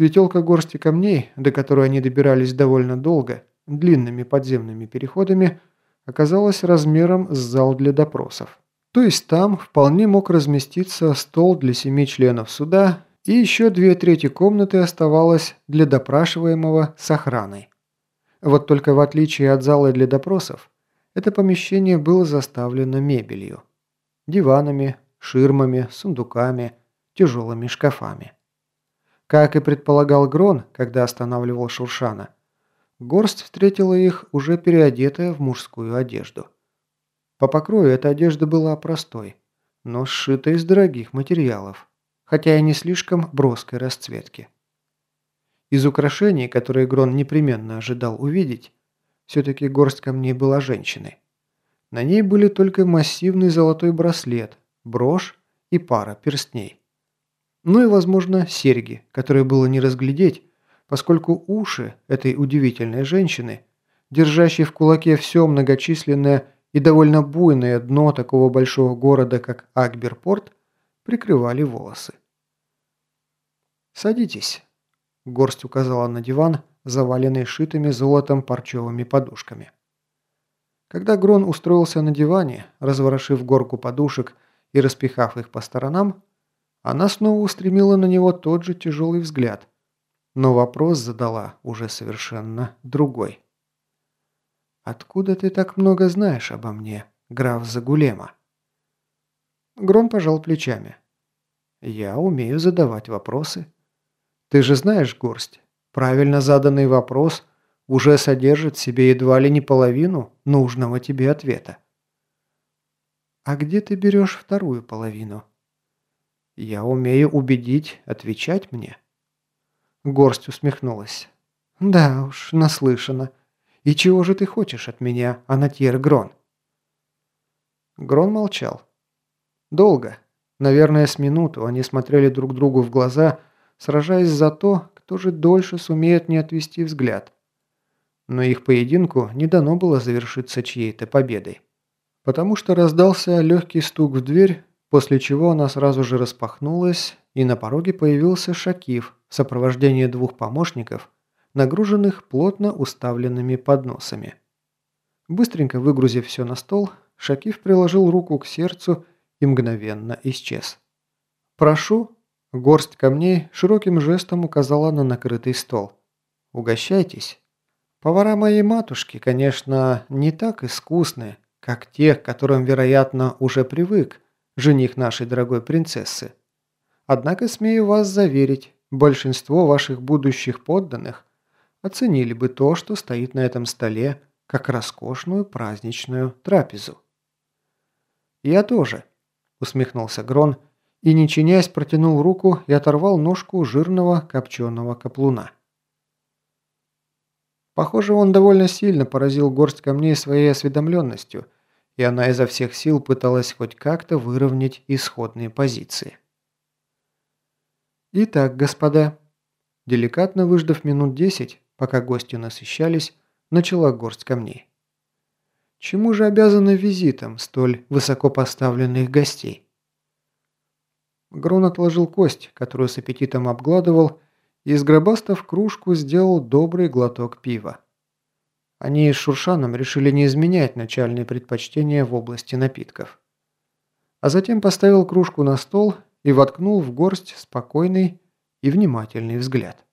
Светелка горсти камней, до которой они добирались довольно долго, длинными подземными переходами, оказалась размером с зал для допросов. То есть там вполне мог разместиться стол для семи членов суда, и еще две трети комнаты оставалось для допрашиваемого с охраной. Вот только в отличие от зала для допросов, это помещение было заставлено мебелью. Диванами, ширмами, сундуками, тяжелыми шкафами. Как и предполагал Грон, когда останавливал Шуршана, горсть встретила их уже переодетая в мужскую одежду. По покрою эта одежда была простой, но сшита из дорогих материалов, хотя и не слишком броской расцветки. Из украшений, которые Грон непременно ожидал увидеть, все-таки горсть камней была женщиной. На ней были только массивный золотой браслет, брошь и пара перстней. Ну и, возможно, серьги, которые было не разглядеть, поскольку уши этой удивительной женщины, держащей в кулаке все многочисленное и довольно буйное дно такого большого города, как Акберпорт, прикрывали волосы. «Садитесь», – горсть указала на диван, заваленный шитыми золотом парчевыми подушками. Когда Грон устроился на диване, разворошив горку подушек и распихав их по сторонам, она снова устремила на него тот же тяжелый взгляд, но вопрос задала уже совершенно другой. «Откуда ты так много знаешь обо мне, граф Загулема?» Грон пожал плечами. «Я умею задавать вопросы. Ты же знаешь, Горсть, правильно заданный вопрос уже содержит в себе едва ли не половину нужного тебе ответа. А где ты берешь вторую половину?» «Я умею убедить отвечать мне». Горсть усмехнулась. «Да уж, наслышана. И чего же ты хочешь от меня, Анатьер Грон?» Грон молчал. Долго. Наверное, с минуту они смотрели друг другу в глаза, сражаясь за то, кто же дольше сумеет не отвести взгляд. Но их поединку не дано было завершиться чьей-то победой. Потому что раздался легкий стук в дверь, после чего она сразу же распахнулась, и на пороге появился Шакив в сопровождении двух помощников, нагруженных плотно уставленными подносами. Быстренько выгрузив все на стол, Шакив приложил руку к сердцу и мгновенно исчез. «Прошу», – горсть камней широким жестом указала на накрытый стол. «Угощайтесь. Повара моей матушки, конечно, не так искусны, как те, к которым, вероятно, уже привык, жених нашей дорогой принцессы. Однако смею вас заверить, большинство ваших будущих подданных оценили бы то, что стоит на этом столе, как роскошную праздничную трапезу. «Я тоже», – усмехнулся Грон и, не чинясь, протянул руку и оторвал ножку жирного копченого каплуна. Похоже, он довольно сильно поразил горсть камней своей осведомленностью – и она изо всех сил пыталась хоть как-то выровнять исходные позиции. «Итак, господа», деликатно выждав минут десять, пока гости насыщались, начала горсть камней. Чему же обязаны визитом столь высоко поставленных гостей? Грон отложил кость, которую с аппетитом обгладывал, и, сгробастав кружку, сделал добрый глоток пива. Они с Шуршаном решили не изменять начальные предпочтения в области напитков. А затем поставил кружку на стол и воткнул в горсть спокойный и внимательный взгляд.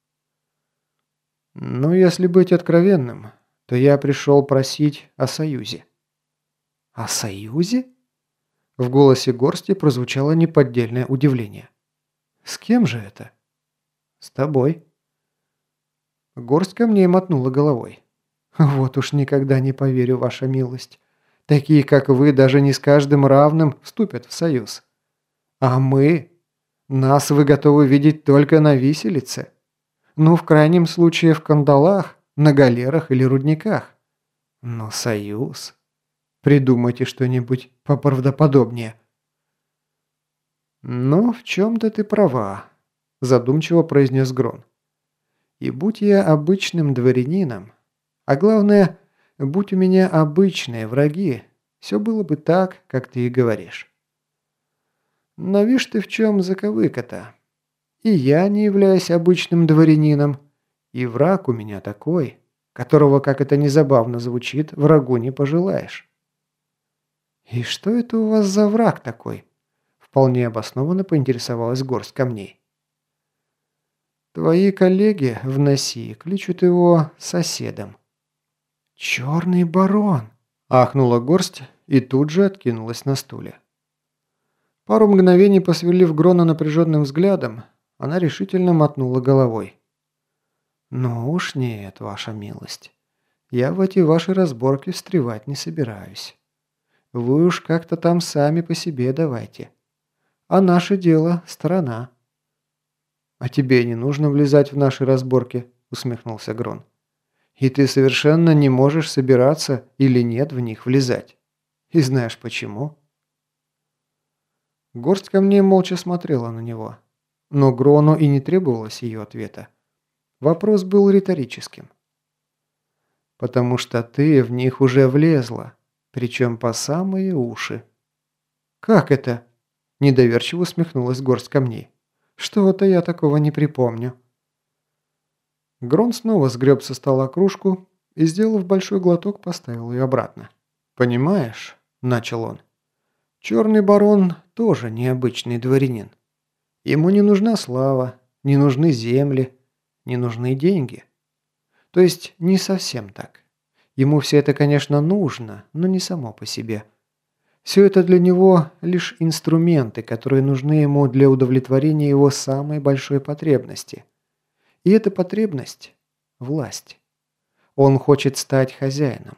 «Ну, если быть откровенным, то я пришел просить о союзе». «О союзе?» В голосе горсти прозвучало неподдельное удивление. «С кем же это?» «С тобой». Горсть камней мотнула головой. «Вот уж никогда не поверю, ваша милость. Такие, как вы, даже не с каждым равным вступят в союз. А мы? Нас вы готовы видеть только на виселице. Ну, в крайнем случае, в кандалах, на галерах или рудниках. Но союз? Придумайте что-нибудь поправдоподобнее». «Ну, в чем-то ты права», – задумчиво произнес Грон. «И будь я обычным дворянином, а главное, будь у меня обычные враги, все было бы так, как ты и говоришь. Но видишь ты в чем заковыка-то. И я не являюсь обычным дворянином. И враг у меня такой, которого, как это незабавно звучит, врагу не пожелаешь. «И что это у вас за враг такой?» Вполне обоснованно поинтересовалась горсть камней. «Твои коллеги в носи кличут его соседом». «Черный барон!» – ахнула горсть и тут же откинулась на стуле. Пару мгновений посверлив Грона напряженным взглядом, она решительно мотнула головой. «Ну уж нет, ваша милость. Я в эти ваши разборки встревать не собираюсь. Вы уж как-то там сами по себе давайте. А наше дело – сторона». «А тебе не нужно влезать в наши разборки», – усмехнулся Грон. «И ты совершенно не можешь собираться или нет в них влезать. И знаешь почему?» Горсть камней молча смотрела на него. Но Грону и не требовалось ее ответа. Вопрос был риторическим. «Потому что ты в них уже влезла, причем по самые уши». «Как это?» – недоверчиво усмехнулась горсть камней. «Что-то я такого не припомню». Грон снова сгреб со стола кружку и, сделав большой глоток, поставил ее обратно. «Понимаешь?» – начал он. «Черный барон тоже необычный дворянин. Ему не нужна слава, не нужны земли, не нужны деньги. То есть не совсем так. Ему все это, конечно, нужно, но не само по себе. Все это для него лишь инструменты, которые нужны ему для удовлетворения его самой большой потребности. И эта потребность – власть. Он хочет стать хозяином.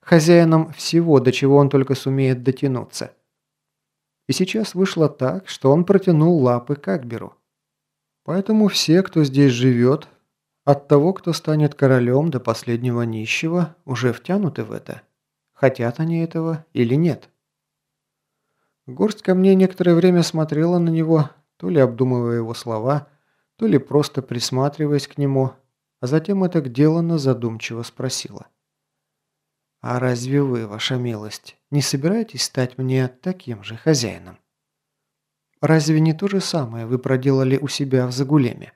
Хозяином всего, до чего он только сумеет дотянуться. И сейчас вышло так, что он протянул лапы к Акберу. Поэтому все, кто здесь живет, от того, кто станет королем до последнего нищего, уже втянуты в это. Хотят они этого или нет. Горсть камней некоторое время смотрела на него, то ли обдумывая его слова, то ли просто присматриваясь к нему, а затем это деланно задумчиво спросила. «А разве вы, ваша милость, не собираетесь стать мне таким же хозяином? Разве не то же самое вы проделали у себя в Загулеме?»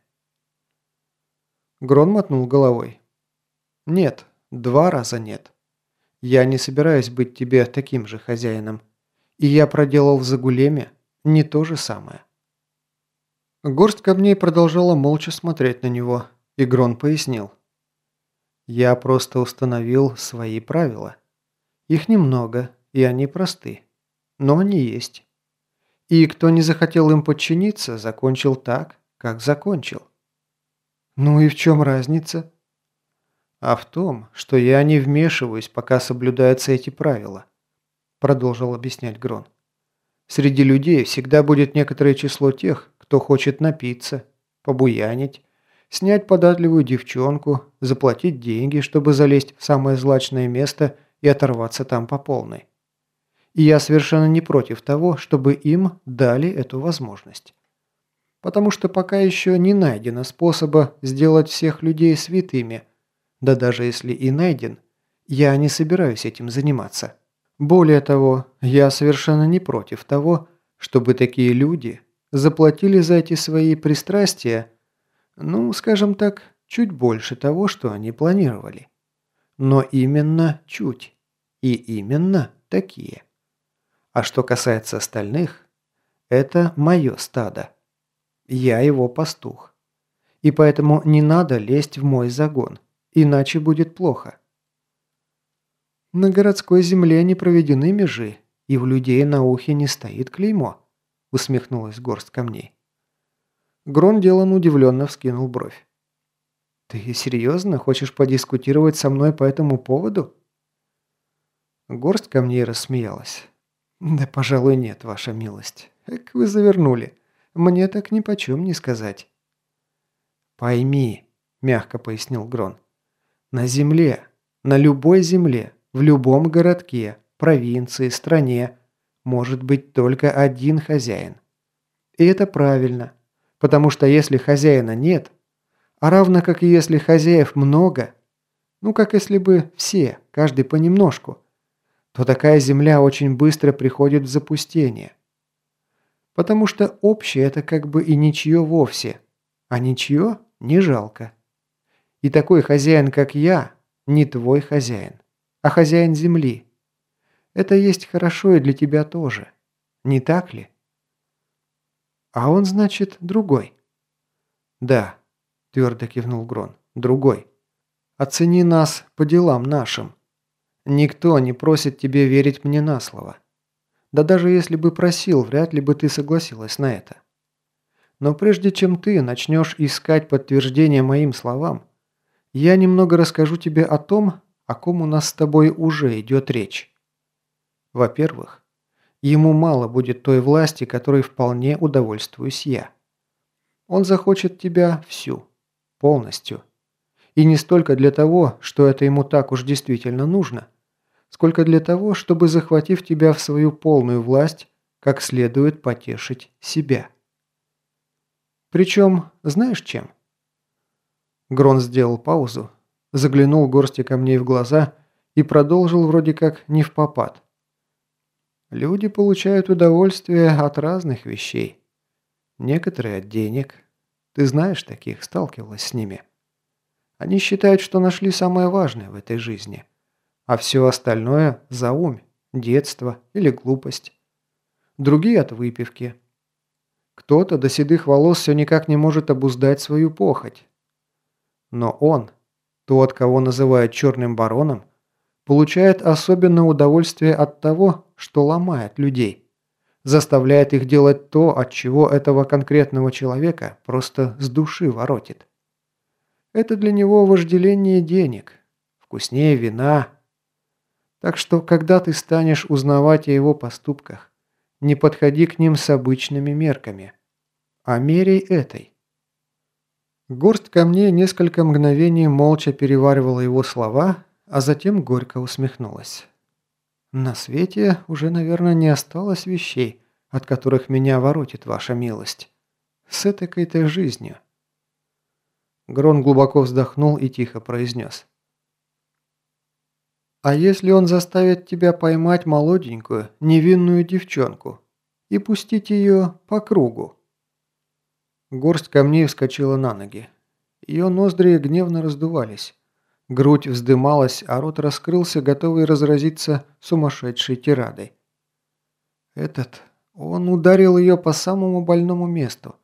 Грон мотнул головой. «Нет, два раза нет. Я не собираюсь быть тебе таким же хозяином. И я проделал в Загулеме не то же самое». Горсть камней продолжала молча смотреть на него, и Грон пояснил. Я просто установил свои правила. Их немного, и они просты. Но они есть. И кто не захотел им подчиниться, закончил так, как закончил. Ну и в чем разница? А в том, что я не вмешиваюсь, пока соблюдаются эти правила, продолжил объяснять Грон. Среди людей всегда будет некоторое число тех, кто хочет напиться, побуянить, снять податливую девчонку, заплатить деньги, чтобы залезть в самое злачное место и оторваться там по полной. И я совершенно не против того, чтобы им дали эту возможность. Потому что пока еще не найдено способа сделать всех людей святыми, да даже если и найден, я не собираюсь этим заниматься. Более того, я совершенно не против того, чтобы такие люди заплатили за эти свои пристрастия ну, скажем так, чуть больше того, что они планировали. Но именно чуть. И именно такие. А что касается остальных, это мое стадо. Я его пастух. И поэтому не надо лезть в мой загон, иначе будет плохо. На городской земле не проведены межи, и в людей на ухе не стоит клеймо, усмехнулась горсть камней. Грон делан удивленно вскинул бровь. «Ты серьезно хочешь подискутировать со мной по этому поводу?» Горсть камней рассмеялась. «Да, пожалуй, нет, ваша милость. Эк, вы завернули. Мне так ни почем не сказать». «Пойми», – мягко пояснил Грон. «На земле, на любой земле, в любом городке, провинции, стране может быть только один хозяин. И это правильно. Потому что если хозяина нет, а равно как и если хозяев много, ну как если бы все, каждый понемножку, то такая земля очень быстро приходит в запустение. Потому что общее это как бы и ничье вовсе, а ничье не жалко. И такой хозяин, как я, не твой хозяин, а хозяин земли. Это есть хорошо и для тебя тоже. Не так ли? А он, значит, другой. Да, твердо кивнул Грон, другой. Оцени нас по делам нашим. Никто не просит тебе верить мне на слово. Да даже если бы просил, вряд ли бы ты согласилась на это. Но прежде чем ты начнешь искать подтверждение моим словам, я немного расскажу тебе о том, о ком у нас с тобой уже идет речь. Во-первых, ему мало будет той власти, которой вполне удовольствуюсь я. Он захочет тебя всю, полностью. И не столько для того, что это ему так уж действительно нужно, сколько для того, чтобы, захватив тебя в свою полную власть, как следует потешить себя. Причем, знаешь чем? Грон сделал паузу, заглянул горсти камней в глаза и продолжил вроде как не в попад. Люди получают удовольствие от разных вещей. Некоторые от денег. Ты знаешь таких, сталкивалась с ними. Они считают, что нашли самое важное в этой жизни. А все остальное – заумь, детство или глупость. Другие от выпивки. Кто-то до седых волос все никак не может обуздать свою похоть. Но он, тот, кого называют черным бароном, получает особенное удовольствие от того, что ломает людей, заставляет их делать то, от чего этого конкретного человека просто с души воротит. Это для него вожделение денег, вкуснее вина. Так что, когда ты станешь узнавать о его поступках, не подходи к ним с обычными мерками, а мерей этой. Горсть камней несколько мгновений молча переваривала его слова, а затем горько усмехнулась. «На свете уже, наверное, не осталось вещей, от которых меня воротит ваша милость. С этой-то жизнью». Грон глубоко вздохнул и тихо произнес. «А если он заставит тебя поймать молоденькую, невинную девчонку и пустить ее по кругу?» Горсть камней вскочила на ноги. Ее ноздри гневно раздувались. Грудь вздымалась, а рот раскрылся, готовый разразиться сумасшедшей тирадой. Этот, он ударил ее по самому больному месту.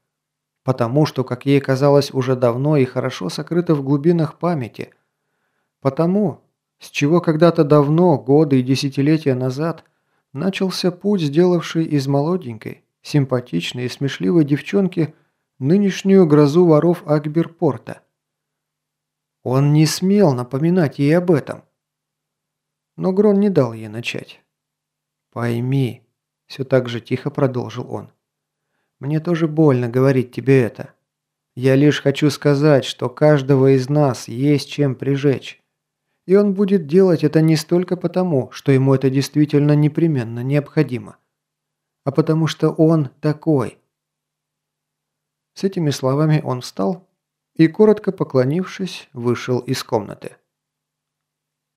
Потому что, как ей казалось, уже давно и хорошо сокрыто в глубинах памяти. Потому, с чего когда-то давно, годы и десятилетия назад, начался путь, сделавший из молоденькой, симпатичной и смешливой девчонки – нынешнюю грозу воров Акберпорта. Он не смел напоминать ей об этом. Но Грон не дал ей начать. «Пойми», – все так же тихо продолжил он. «Мне тоже больно говорить тебе это. Я лишь хочу сказать, что каждого из нас есть чем прижечь. И он будет делать это не столько потому, что ему это действительно непременно необходимо, а потому что он такой, с этими словами он встал и, коротко поклонившись, вышел из комнаты.